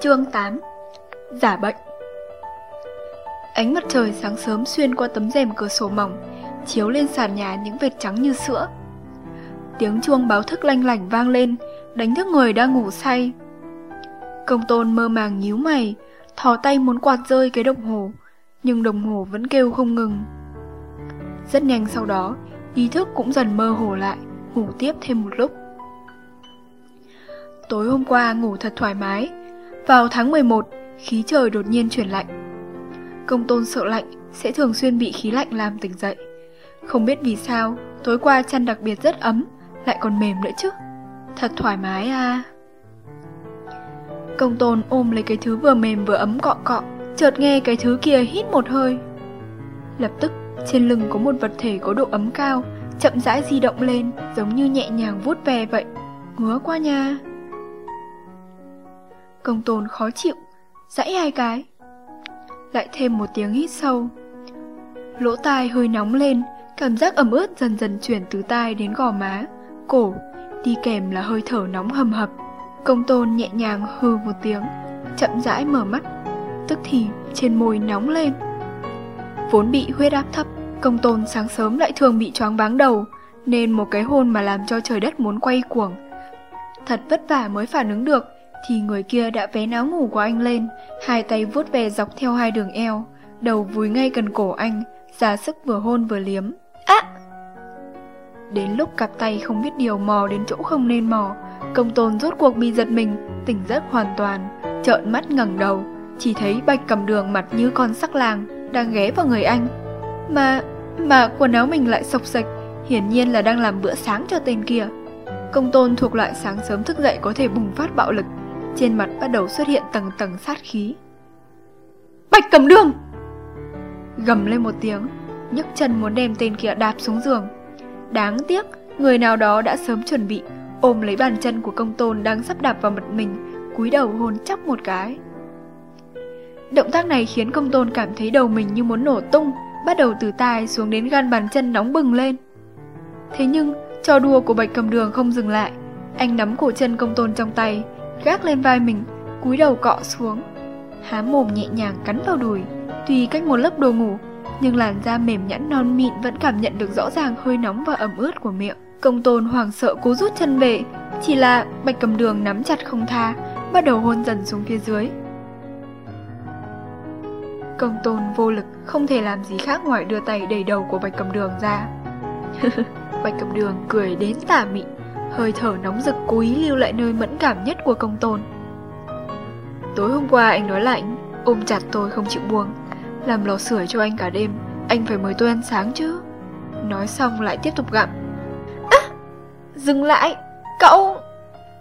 Chương 8 Giả bệnh Ánh mặt trời sáng sớm xuyên qua tấm rèm cửa sổ mỏng, chiếu lên sàn nhà những vệt trắng như sữa. Tiếng chuông báo thức lanh lảnh vang lên, đánh thức người đang ngủ say. Công tôn mơ màng nhíu mày, thò tay muốn quạt rơi cái đồng hồ, nhưng đồng hồ vẫn kêu không ngừng. Rất nhanh sau đó, ý thức cũng dần mơ hồ lại, ngủ tiếp thêm một lúc. Tối hôm qua ngủ thật thoải mái, vào tháng 11, khí trời đột nhiên chuyển lạnh. Công tôn sợ lạnh, sẽ thường xuyên bị khí lạnh làm tỉnh dậy. Không biết vì sao, tối qua chăn đặc biệt rất ấm, lại còn mềm nữa chứ. Thật thoải mái à. Công tôn ôm lấy cái thứ vừa mềm vừa ấm cọ cọ, chợt nghe cái thứ kia hít một hơi. Lập tức, trên lưng có một vật thể có độ ấm cao, chậm rãi di động lên, giống như nhẹ nhàng vuốt ve vậy. Ngứa qua nha. Công tôn khó chịu, dãy hai cái. Lại thêm một tiếng hít sâu. Lỗ tai hơi nóng lên, cảm giác ẩm ướt dần dần chuyển từ tai đến gò má, cổ, đi kèm là hơi thở nóng hầm hập. Công tôn nhẹ nhàng hư một tiếng, chậm rãi mở mắt, tức thì trên môi nóng lên. Vốn bị huyết áp thấp, công tôn sáng sớm lại thường bị choáng váng đầu, nên một cái hôn mà làm cho trời đất muốn quay cuồng. Thật vất vả mới phản ứng được, thì người kia đã vén áo ngủ của anh lên, hai tay vuốt về dọc theo hai đường eo, đầu vùi ngay gần cổ anh, ra sức vừa hôn vừa liếm. Á! Đến lúc cặp tay không biết điều mò đến chỗ không nên mò, công tôn rốt cuộc bị giật mình, tỉnh giấc hoàn toàn, trợn mắt ngẩng đầu, chỉ thấy bạch cầm đường mặt như con sắc làng, đang ghé vào người anh. Mà, mà quần áo mình lại sộc sạch, hiển nhiên là đang làm bữa sáng cho tên kia. Công tôn thuộc loại sáng sớm thức dậy có thể bùng phát bạo lực, trên mặt bắt đầu xuất hiện tầng tầng sát khí. Bạch cầm đường! Gầm lên một tiếng, nhấc chân muốn đem tên kia đạp xuống giường. Đáng tiếc, người nào đó đã sớm chuẩn bị, ôm lấy bàn chân của công tôn đang sắp đạp vào mặt mình, cúi đầu hôn chóc một cái. Động tác này khiến công tôn cảm thấy đầu mình như muốn nổ tung, bắt đầu từ tai xuống đến gan bàn chân nóng bừng lên. Thế nhưng, trò đùa của bạch cầm đường không dừng lại. Anh nắm cổ chân công tôn trong tay, gác lên vai mình, cúi đầu cọ xuống. Há mồm nhẹ nhàng cắn vào đùi, tuy cách một lớp đồ ngủ, nhưng làn da mềm nhẵn non mịn vẫn cảm nhận được rõ ràng hơi nóng và ẩm ướt của miệng. Công tôn hoảng sợ cố rút chân về, chỉ là bạch cầm đường nắm chặt không tha, bắt đầu hôn dần xuống phía dưới. Công tôn vô lực, không thể làm gì khác ngoài đưa tay đẩy đầu của bạch cầm đường ra. bạch cầm đường cười đến tà mị, hơi thở nóng rực cố ý lưu lại nơi mẫn cảm nhất của công tôn. Tối hôm qua anh nói lạnh, ôm chặt tôi không chịu buông, làm lò sưởi cho anh cả đêm, anh phải mời tôi ăn sáng chứ. Nói xong lại tiếp tục gặm. À, dừng lại, cậu!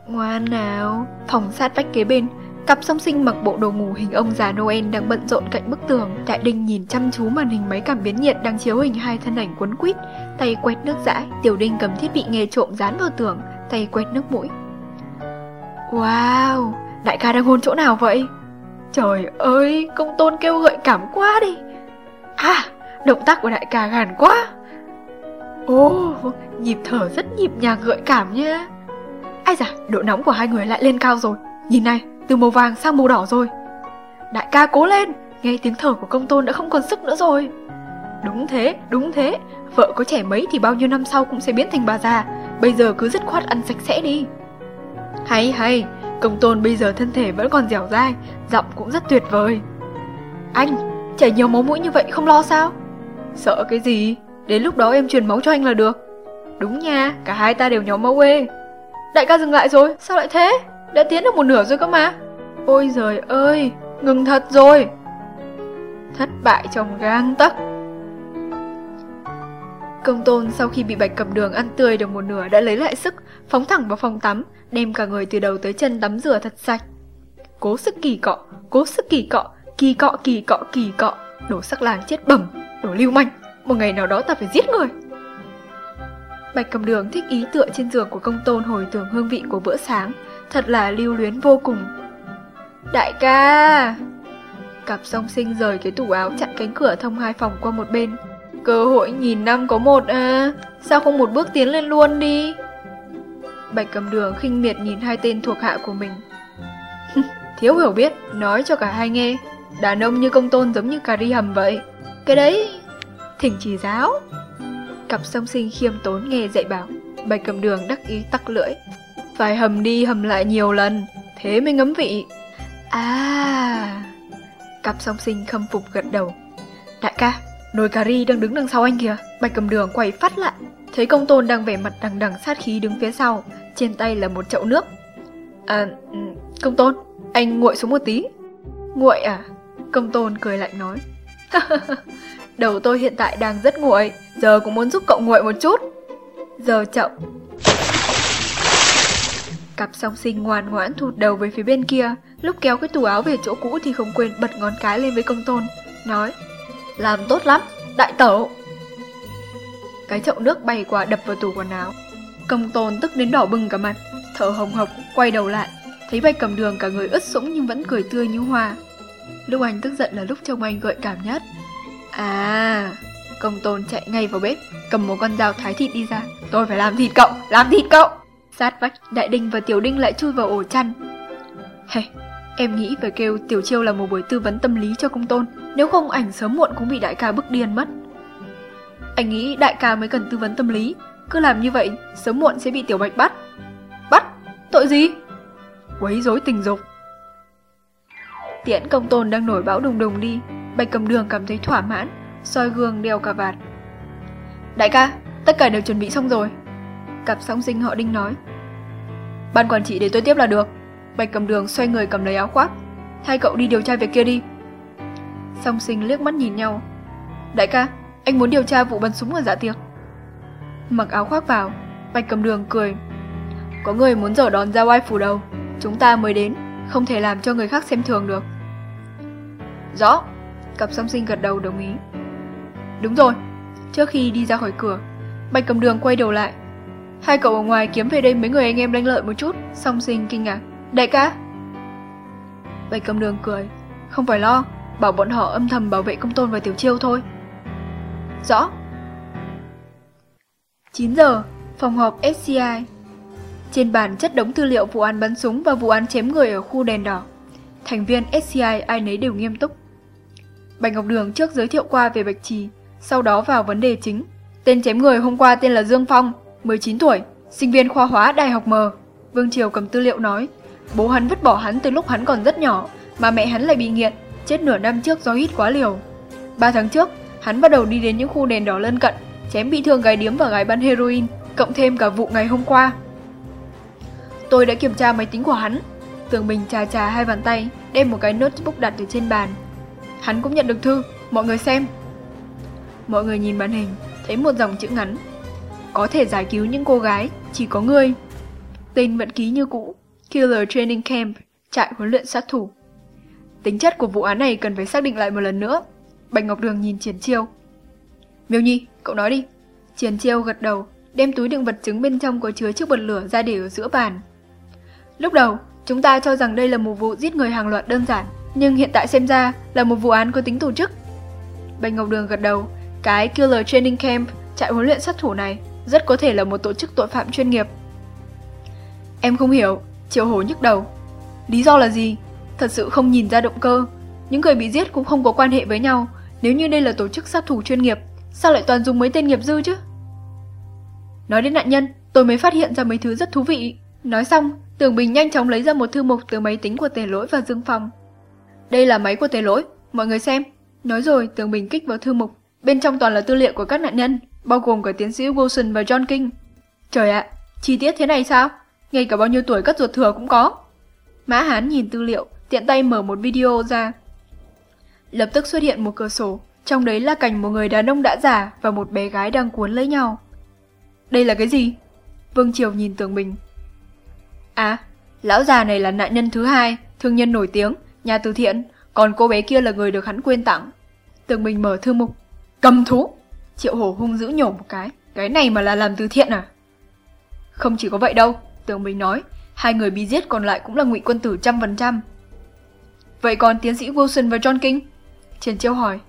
Ngoan nào, phòng sát vách kế bên, cặp song sinh mặc bộ đồ ngủ hình ông già Noel đang bận rộn cạnh bức tường. Đại Đinh nhìn chăm chú màn hình máy cảm biến nhiệt đang chiếu hình hai thân ảnh quấn quýt, tay quét nước dãi. Tiểu Đinh cầm thiết bị nghe trộm dán vào tường, tay quét nước mũi. Wow, đại ca đang hôn chỗ nào vậy? Trời ơi, công tôn kêu gợi cảm quá đi. À, động tác của đại ca gàn quá. Ồ, nhịp thở rất nhịp nhàng gợi cảm nha. Ai da, độ nóng của hai người lại lên cao rồi. Nhìn này, từ màu vàng sang màu đỏ rồi. Đại ca cố lên, nghe tiếng thở của công tôn đã không còn sức nữa rồi. Đúng thế, đúng thế, vợ có trẻ mấy thì bao nhiêu năm sau cũng sẽ biến thành bà già, bây giờ cứ dứt khoát ăn sạch sẽ đi. Hay hay, công tôn bây giờ thân thể vẫn còn dẻo dai, giọng cũng rất tuyệt vời. Anh, chảy nhiều máu mũi như vậy không lo sao? Sợ cái gì, đến lúc đó em truyền máu cho anh là được. Đúng nha, cả hai ta đều nhóm máu quê Đại ca dừng lại rồi, sao lại thế? Đã tiến được một nửa rồi cơ mà. Ôi giời ơi, ngừng thật rồi. Thất bại trong gang tấc. Công tôn sau khi bị bạch cầm đường ăn tươi được một nửa đã lấy lại sức, phóng thẳng vào phòng tắm, đem cả người từ đầu tới chân tắm rửa thật sạch. Cố sức kỳ cọ, cố sức kỳ cọ, kỳ cọ kỳ cọ kỳ cọ, đổ sắc làng chết bẩm, đổ lưu manh, một ngày nào đó ta phải giết người. Bạch cầm đường thích ý tựa trên giường của công tôn hồi tưởng hương vị của bữa sáng, thật là lưu luyến vô cùng. Đại ca! Cặp song sinh rời cái tủ áo chặn cánh cửa thông hai phòng qua một bên. Cơ hội nhìn năm có một à, sao không một bước tiến lên luôn đi? Bạch cầm đường khinh miệt nhìn hai tên thuộc hạ của mình. Thiếu hiểu biết, nói cho cả hai nghe. Đàn ông như công tôn giống như cà ri hầm vậy. Cái đấy... Thỉnh chỉ giáo. Cặp song sinh khiêm tốn nghe dạy bảo. Bạch cầm đường đắc ý tắc lưỡi. Phải hầm đi hầm lại nhiều lần, thế mới ngấm vị. À... Cặp song sinh khâm phục gật đầu. Đại ca, nồi cà ri đang đứng đằng sau anh kìa. Bạch cầm đường quay phát lại. Thấy công tôn đang vẻ mặt đằng đằng sát khí đứng phía sau. Trên tay là một chậu nước. À, công tôn, anh nguội xuống một tí. Nguội à? Công tôn cười lạnh nói. Đầu tôi hiện tại đang rất nguội, giờ cũng muốn giúp cậu nguội một chút. Giờ chậu. Cặp song sinh ngoan ngoãn thụt đầu về phía bên kia, lúc kéo cái tủ áo về chỗ cũ thì không quên bật ngón cái lên với công tôn, nói Làm tốt lắm, đại tẩu. Cái chậu nước bay qua đập vào tủ quần áo. Công tôn tức đến đỏ bừng cả mặt, thở hồng hộc, quay đầu lại, thấy bạch cầm đường cả người ướt sũng nhưng vẫn cười tươi như hoa. Lúc anh tức giận là lúc trông anh gợi cảm nhất. À, công tôn chạy ngay vào bếp, cầm một con dao thái thịt đi ra. Tôi phải làm thịt cậu, làm thịt cậu. Sát vách, Đại Đinh và Tiểu Đinh lại chui vào ổ chăn. Hey, em nghĩ phải kêu Tiểu Chiêu là một buổi tư vấn tâm lý cho công tôn, nếu không ảnh sớm muộn cũng bị đại ca bức điên mất. Anh nghĩ đại ca mới cần tư vấn tâm lý, cứ làm như vậy, sớm muộn sẽ bị Tiểu Bạch bắt. Bắt? Tội gì? Quấy rối tình dục. Tiễn công tôn đang nổi bão đùng đùng đi, Bạch cầm đường cảm thấy thỏa mãn, soi gương đeo cà vạt. Đại ca, tất cả đều chuẩn bị xong rồi. Cặp song sinh họ đinh nói. Ban quản trị để tôi tiếp là được. Bạch cầm đường xoay người cầm lấy áo khoác. Hai cậu đi điều tra việc kia đi. Song sinh liếc mắt nhìn nhau. Đại ca, anh muốn điều tra vụ bắn súng ở dạ tiệc. Mặc áo khoác vào, Bạch cầm đường cười. Có người muốn dở đòn ra oai phủ đầu. Chúng ta mới đến, không thể làm cho người khác xem thường được. Rõ, cặp song sinh gật đầu đồng ý. Đúng rồi, trước khi đi ra khỏi cửa, Bạch cầm đường quay đầu lại. Hai cậu ở ngoài kiếm về đây mấy người anh em đánh lợi một chút, song sinh kinh ngạc. Đại ca! Bạch cầm đường cười. Không phải lo, bảo bọn họ âm thầm bảo vệ công tôn và tiểu chiêu thôi. Rõ. 9 giờ, phòng họp SCI. Trên bàn chất đống tư liệu vụ án bắn súng và vụ án chém người ở khu đèn đỏ. Thành viên SCI ai nấy đều nghiêm túc. Bạch Ngọc Đường trước giới thiệu qua về Bạch Trì, sau đó vào vấn đề chính. Tên chém người hôm qua tên là Dương Phong, 19 tuổi, sinh viên khoa hóa Đại học M. Vương Triều cầm tư liệu nói, bố hắn vứt bỏ hắn từ lúc hắn còn rất nhỏ, mà mẹ hắn lại bị nghiện, chết nửa năm trước do hít quá liều. Ba tháng trước, hắn bắt đầu đi đến những khu đèn đỏ lân cận, chém bị thương gái điếm và gái bán heroin, cộng thêm cả vụ ngày hôm qua. Tôi đã kiểm tra máy tính của hắn. Tường Bình trà trà hai bàn tay, đem một cái notebook đặt ở trên bàn. Hắn cũng nhận được thư, mọi người xem. Mọi người nhìn màn hình, thấy một dòng chữ ngắn. Có thể giải cứu những cô gái, chỉ có ngươi. Tên vẫn ký như cũ, Killer Training Camp, trại huấn luyện sát thủ. Tính chất của vụ án này cần phải xác định lại một lần nữa. Bạch Ngọc Đường nhìn Triển Chiêu. Miêu Nhi, cậu nói đi. Triển Chiêu gật đầu, đem túi đựng vật chứng bên trong có chứa chiếc bật lửa ra để ở giữa bàn. Lúc đầu, chúng ta cho rằng đây là một vụ giết người hàng loạt đơn giản, nhưng hiện tại xem ra là một vụ án có tính tổ chức. Bạch Ngọc Đường gật đầu, cái Killer Training Camp, trại huấn luyện sát thủ này, rất có thể là một tổ chức tội phạm chuyên nghiệp. Em không hiểu, Triệu Hổ nhức đầu. Lý do là gì? Thật sự không nhìn ra động cơ. Những người bị giết cũng không có quan hệ với nhau. Nếu như đây là tổ chức sát thủ chuyên nghiệp, sao lại toàn dùng mấy tên nghiệp dư chứ? Nói đến nạn nhân, tôi mới phát hiện ra mấy thứ rất thú vị. Nói xong, Tường Bình nhanh chóng lấy ra một thư mục từ máy tính của Tề Lỗi và Dương Phong. Đây là máy của Tề Lỗi, mọi người xem. Nói rồi, Tường Bình kích vào thư mục. Bên trong toàn là tư liệu của các nạn nhân, bao gồm cả tiến sĩ Wilson và John King. Trời ạ, chi tiết thế này sao? Ngay cả bao nhiêu tuổi cất ruột thừa cũng có. Mã Hán nhìn tư liệu, tiện tay mở một video ra. Lập tức xuất hiện một cửa sổ, trong đấy là cảnh một người đàn ông đã già và một bé gái đang cuốn lấy nhau. Đây là cái gì? Vương Triều nhìn Tường Bình. À, lão già này là nạn nhân thứ hai, thương nhân nổi tiếng, nhà từ thiện, còn cô bé kia là người được hắn quên tặng. Tường Bình mở thư mục. Cầm thú! Triệu hổ hung dữ nhổ một cái. Cái này mà là làm từ thiện à? Không chỉ có vậy đâu, Tường Bình nói. Hai người bị giết còn lại cũng là ngụy quân tử trăm phần trăm. Vậy còn tiến sĩ Wilson và John King? Trần Chiêu hỏi.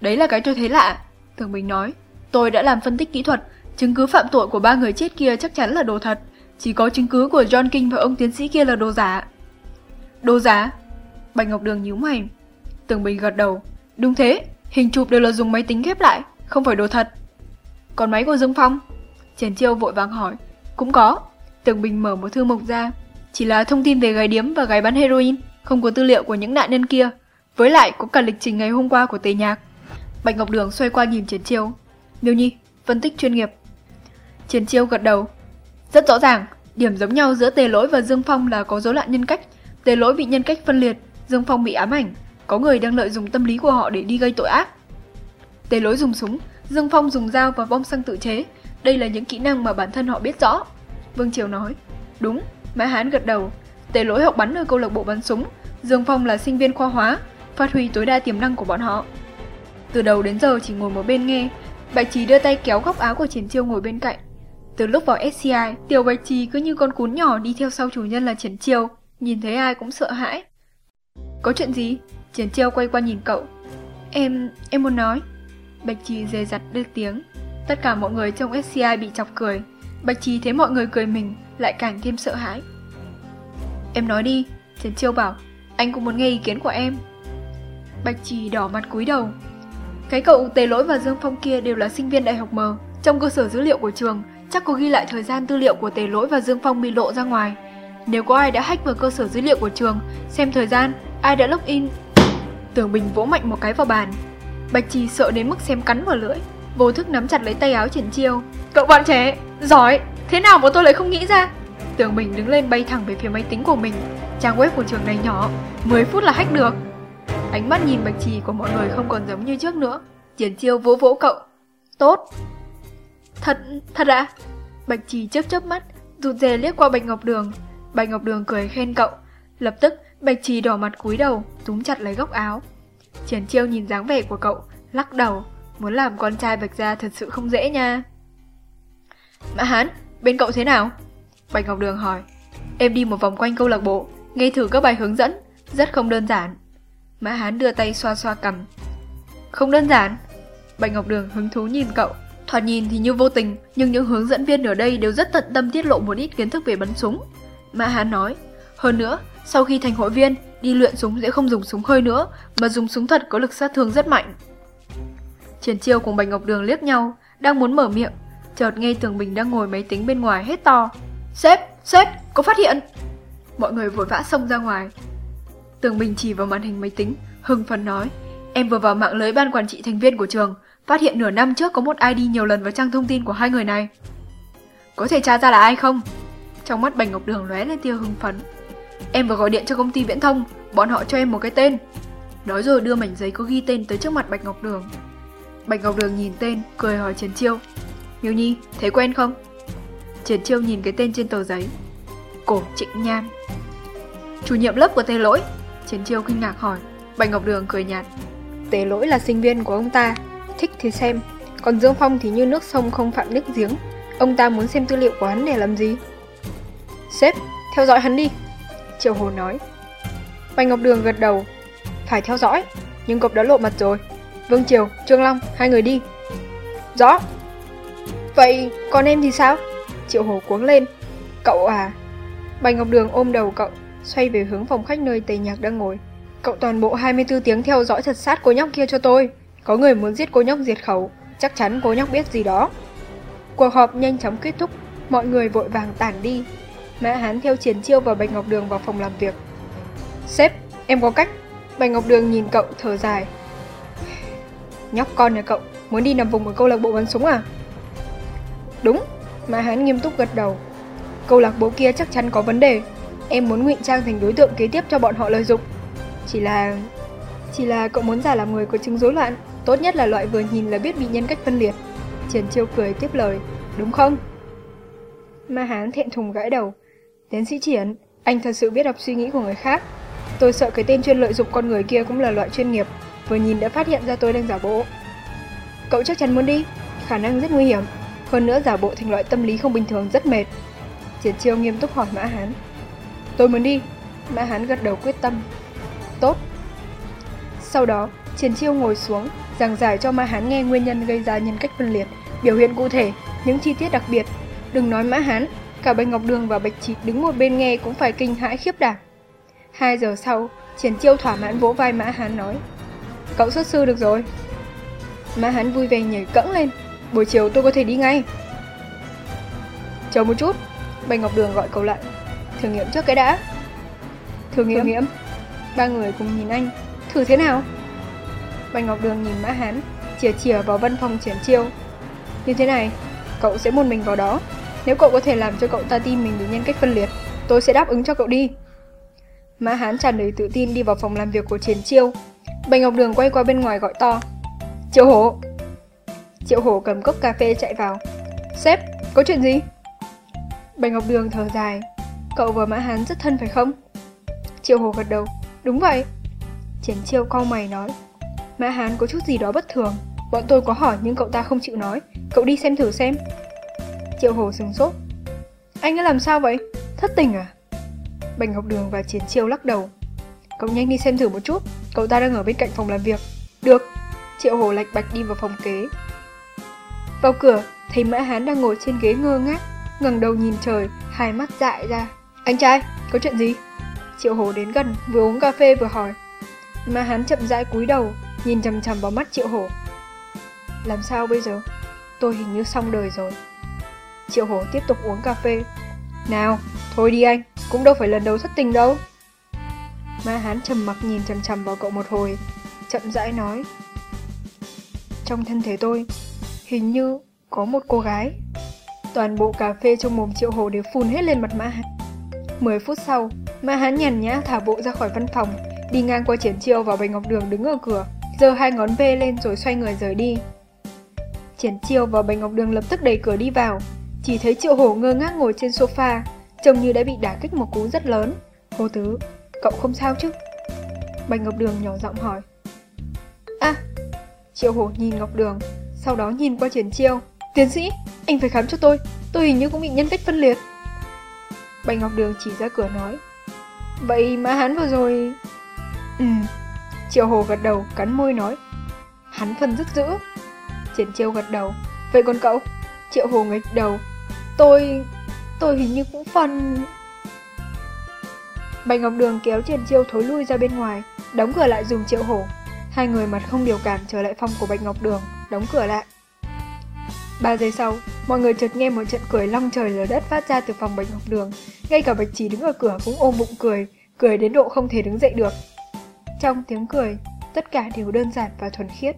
Đấy là cái tôi thấy lạ. Tường Bình nói. Tôi đã làm phân tích kỹ thuật, chứng cứ phạm tội của ba người chết kia chắc chắn là đồ thật. Chỉ có chứng cứ của John King và ông tiến sĩ kia là đồ giả. Đồ giả Bạch Ngọc Đường nhíu mày. Tường Bình gật đầu. Đúng thế, hình chụp đều là dùng máy tính ghép lại, không phải đồ thật. Còn máy của Dương Phong? Trần Chiêu vội vàng hỏi. Cũng có. Tường Bình mở một thư mục ra. Chỉ là thông tin về gái điếm và gái bán heroin, không có tư liệu của những nạn nhân kia. Với lại có cả lịch trình ngày hôm qua của Tề Nhạc. Bạch Ngọc Đường xoay qua nhìn Trần Chiêu. Miêu Nhi, phân tích chuyên nghiệp. Trần Chiêu gật đầu. Rất rõ ràng, điểm giống nhau giữa Tề Lỗi và Dương Phong là có rối loạn nhân cách. Tề Lỗi bị nhân cách phân liệt, Dương Phong bị ám ảnh. Có người đang lợi dụng tâm lý của họ để đi gây tội ác. Tề Lỗi dùng súng, Dương Phong dùng dao và bom xăng tự chế. Đây là những kỹ năng mà bản thân họ biết rõ. Vương Triều nói. Đúng, Mã Hán gật đầu. Tề Lỗi học bắn ở câu lạc bộ bắn súng. Dương Phong là sinh viên khoa hóa, phát huy tối đa tiềm năng của bọn họ. Từ đầu đến giờ chỉ ngồi một bên nghe, Bạch Trì đưa tay kéo góc áo của Triển Chiêu ngồi bên cạnh. Từ lúc vào SCI, Tiểu Bạch Trì cứ như con cún nhỏ đi theo sau chủ nhân là Triển Chiêu, nhìn thấy ai cũng sợ hãi. Có chuyện gì? Triển Chiêu quay qua nhìn cậu. Em, em muốn nói. Bạch Trì dè dặt đưa tiếng. Tất cả mọi người trong SCI bị chọc cười. Bạch Trì thấy mọi người cười mình, lại càng thêm sợ hãi. Em nói đi, Trần Chiêu bảo, anh cũng muốn nghe ý kiến của em. Bạch Trì đỏ mặt cúi đầu, cái cậu Tề Lỗi và Dương Phong kia đều là sinh viên đại học M. Trong cơ sở dữ liệu của trường, chắc có ghi lại thời gian tư liệu của Tề Lỗi và Dương Phong bị lộ ra ngoài. Nếu có ai đã hack vào cơ sở dữ liệu của trường, xem thời gian, ai đã login. Tưởng Bình vỗ mạnh một cái vào bàn. Bạch Trì sợ đến mức xem cắn vào lưỡi, vô thức nắm chặt lấy tay áo Triển Chiêu. Cậu bạn trẻ, giỏi, thế nào mà tôi lại không nghĩ ra? Tưởng mình đứng lên bay thẳng về phía máy tính của mình. Trang web của trường này nhỏ, 10 phút là hack được. Ánh mắt nhìn Bạch Trì của mọi người không còn giống như trước nữa. Triển chiêu vỗ vỗ cậu. Tốt. Thật, thật à? Bạch Trì chớp chớp mắt, rụt rè liếc qua Bạch Ngọc Đường. Bạch Ngọc Đường cười khen cậu. Lập tức, Bạch Trì đỏ mặt cúi đầu, túm chặt lấy góc áo. Triển chiêu nhìn dáng vẻ của cậu, lắc đầu. Muốn làm con trai Bạch Gia thật sự không dễ nha. Mã Hán, bên cậu thế nào? Bạch Ngọc Đường hỏi. Em đi một vòng quanh câu lạc bộ, nghe thử các bài hướng dẫn, rất không đơn giản. Mã Hán đưa tay xoa xoa cầm. Không đơn giản. Bạch Ngọc Đường hứng thú nhìn cậu. Thoạt nhìn thì như vô tình, nhưng những hướng dẫn viên ở đây đều rất tận tâm tiết lộ một ít kiến thức về bắn súng. Mã Hán nói. Hơn nữa, sau khi thành hội viên, đi luyện súng sẽ không dùng súng hơi nữa, mà dùng súng thật có lực sát thương rất mạnh. Triển Chiêu cùng Bạch Ngọc Đường liếc nhau, đang muốn mở miệng, chợt nghe Tường Bình đang ngồi máy tính bên ngoài hết to. Sếp, sếp, có phát hiện! Mọi người vội vã xông ra ngoài, Tường Bình chỉ vào màn hình máy tính, hưng phấn nói, em vừa vào mạng lưới ban quản trị thành viên của trường, phát hiện nửa năm trước có một ID nhiều lần vào trang thông tin của hai người này. Có thể tra ra là ai không? Trong mắt Bành Ngọc Đường lóe lên tia hưng phấn. Em vừa gọi điện cho công ty viễn thông, bọn họ cho em một cái tên. Nói rồi đưa mảnh giấy có ghi tên tới trước mặt Bạch Ngọc Đường. Bạch Ngọc Đường nhìn tên, cười hỏi Trần Chiêu. Miêu Nhi, thấy quen không? Trần Chiêu nhìn cái tên trên tờ giấy. Cổ Trịnh nham. Chủ nhiệm lớp của Tề Lỗi, Chiến Chiêu kinh ngạc hỏi. Bạch Ngọc Đường cười nhạt. tề lỗi là sinh viên của ông ta, thích thì xem. Còn Dương Phong thì như nước sông không phạm nước giếng. Ông ta muốn xem tư liệu của hắn để làm gì? Sếp, theo dõi hắn đi. Triệu Hồ nói. Bạch Ngọc Đường gật đầu. Phải theo dõi, nhưng cậu đã lộ mặt rồi. Vương Triều, Trương Long, hai người đi. Rõ. Vậy còn em thì sao? Triệu Hồ cuống lên. Cậu à? Bạch Ngọc Đường ôm đầu cậu, xoay về hướng phòng khách nơi Tề Nhạc đang ngồi. Cậu toàn bộ 24 tiếng theo dõi thật sát cô nhóc kia cho tôi. Có người muốn giết cô nhóc diệt khẩu, chắc chắn cô nhóc biết gì đó. Cuộc họp nhanh chóng kết thúc, mọi người vội vàng tản đi. Mã Hán theo Triển Chiêu và Bạch Ngọc Đường vào phòng làm việc. Sếp, em có cách. Bạch Ngọc Đường nhìn cậu thở dài. Nhóc con nhà cậu, muốn đi nằm vùng ở câu lạc bộ bắn súng à? Đúng, Mã Hán nghiêm túc gật đầu. Câu lạc bộ kia chắc chắn có vấn đề, Em muốn ngụy trang thành đối tượng kế tiếp cho bọn họ lợi dụng. Chỉ là... Chỉ là cậu muốn giả làm người có chứng rối loạn, tốt nhất là loại vừa nhìn là biết bị nhân cách phân liệt. Triển Chiêu cười tiếp lời, đúng không? Ma Hán thẹn thùng gãi đầu. Tiến sĩ Triển, anh thật sự biết đọc suy nghĩ của người khác. Tôi sợ cái tên chuyên lợi dụng con người kia cũng là loại chuyên nghiệp, vừa nhìn đã phát hiện ra tôi đang giả bộ. Cậu chắc chắn muốn đi, khả năng rất nguy hiểm. Hơn nữa giả bộ thành loại tâm lý không bình thường rất mệt. Triển Chiêu nghiêm túc hỏi Mã Hán. Tôi muốn đi. Mã Hán gật đầu quyết tâm. Tốt. Sau đó, Triển Chiêu ngồi xuống, giảng giải cho Mã Hán nghe nguyên nhân gây ra nhân cách phân liệt, biểu hiện cụ thể, những chi tiết đặc biệt. Đừng nói Mã Hán, cả Bạch Ngọc Đường và Bạch Trịt đứng một bên nghe cũng phải kinh hãi khiếp đảm. Hai giờ sau, Triển Chiêu thỏa mãn vỗ vai Mã Hán nói. Cậu xuất sư được rồi. Mã Hán vui vẻ nhảy cẫng lên. Buổi chiều tôi có thể đi ngay. Chờ một chút, Bạch Ngọc Đường gọi cậu lại. Thử nghiệm trước cái đã. Thử nghiệm. Thử nghiệm. Ba người cùng nhìn anh. Thử thế nào? Bạch Ngọc Đường nhìn Mã Hán, chìa chìa vào văn phòng triển chiêu. Như thế này, cậu sẽ một mình vào đó. Nếu cậu có thể làm cho cậu ta tin mình bị nhân cách phân liệt, tôi sẽ đáp ứng cho cậu đi. Mã Hán tràn đầy tự tin đi vào phòng làm việc của Triển Chiêu. Bạch Ngọc Đường quay qua bên ngoài gọi to. Triệu Hổ! Triệu Hổ cầm cốc cà phê chạy vào. Sếp, có chuyện gì? Bạch Ngọc Đường thở dài. Cậu và Mã Hán rất thân phải không? Triệu Hổ gật đầu. Đúng vậy. Triển Chiêu cau mày nói. Mã Hán có chút gì đó bất thường. Bọn tôi có hỏi nhưng cậu ta không chịu nói. Cậu đi xem thử xem. Triệu hồ sừng sốt. Anh đã làm sao vậy? Thất tình à? Bành Ngọc Đường và chiến Chiêu lắc đầu. Cậu nhanh đi xem thử một chút, cậu ta đang ở bên cạnh phòng làm việc. Được. Triệu hồ lạch bạch đi vào phòng kế. Vào cửa, thấy Mã Hán đang ngồi trên ghế ngơ ngác, ngẩng đầu nhìn trời, hai mắt dại ra. Anh trai, có chuyện gì? Triệu hồ đến gần, vừa uống cà phê vừa hỏi. Mã Hán chậm rãi cúi đầu, nhìn chằm chằm vào mắt Triệu hồ Làm sao bây giờ? Tôi hình như xong đời rồi. Triệu Hổ tiếp tục uống cà phê. Nào, thôi đi anh, cũng đâu phải lần đầu thất tình đâu. Ma Hán trầm mặc nhìn chằm chằm vào cậu một hồi, chậm rãi nói. Trong thân thể tôi, hình như có một cô gái. Toàn bộ cà phê trong mồm Triệu Hổ đều phun hết lên mặt Ma Hán. 10 phút sau, Ma Hán nhàn nhã thả bộ ra khỏi văn phòng, đi ngang qua triển chiêu vào bành ngọc đường đứng ở cửa, giơ hai ngón V lên rồi xoay người rời đi. Triển chiêu và bành ngọc đường lập tức đẩy cửa đi vào, chỉ thấy Triệu Hổ ngơ ngác ngồi trên sofa, trông như đã bị đả kích một cú rất lớn. Hồ Tứ, cậu không sao chứ? Bạch Ngọc Đường nhỏ giọng hỏi. À, Triệu Hổ nhìn Ngọc Đường, sau đó nhìn qua Triển Chiêu. Tiến sĩ, anh phải khám cho tôi, tôi hình như cũng bị nhân cách phân liệt. Bạch Ngọc Đường chỉ ra cửa nói. Vậy mà hắn vừa rồi... Ừ, Triệu Hồ gật đầu, cắn môi nói. Hắn phân rất dữ. Triển Chiêu gật đầu. Vậy còn cậu? Triệu Hồ nghịch đầu. Tôi... tôi hình như cũng phân... Bạch Ngọc Đường kéo trần Chiêu thối lui ra bên ngoài, đóng cửa lại dùng Triệu Hổ. Hai người mặt không điều cảm trở lại phòng của Bạch Ngọc Đường, đóng cửa lại. Ba giây sau, mọi người chợt nghe một trận cười long trời lở đất phát ra từ phòng Bạch Ngọc Đường. Ngay cả Bạch Chỉ đứng ở cửa cũng ôm bụng cười, cười đến độ không thể đứng dậy được. Trong tiếng cười, tất cả đều đơn giản và thuần khiết.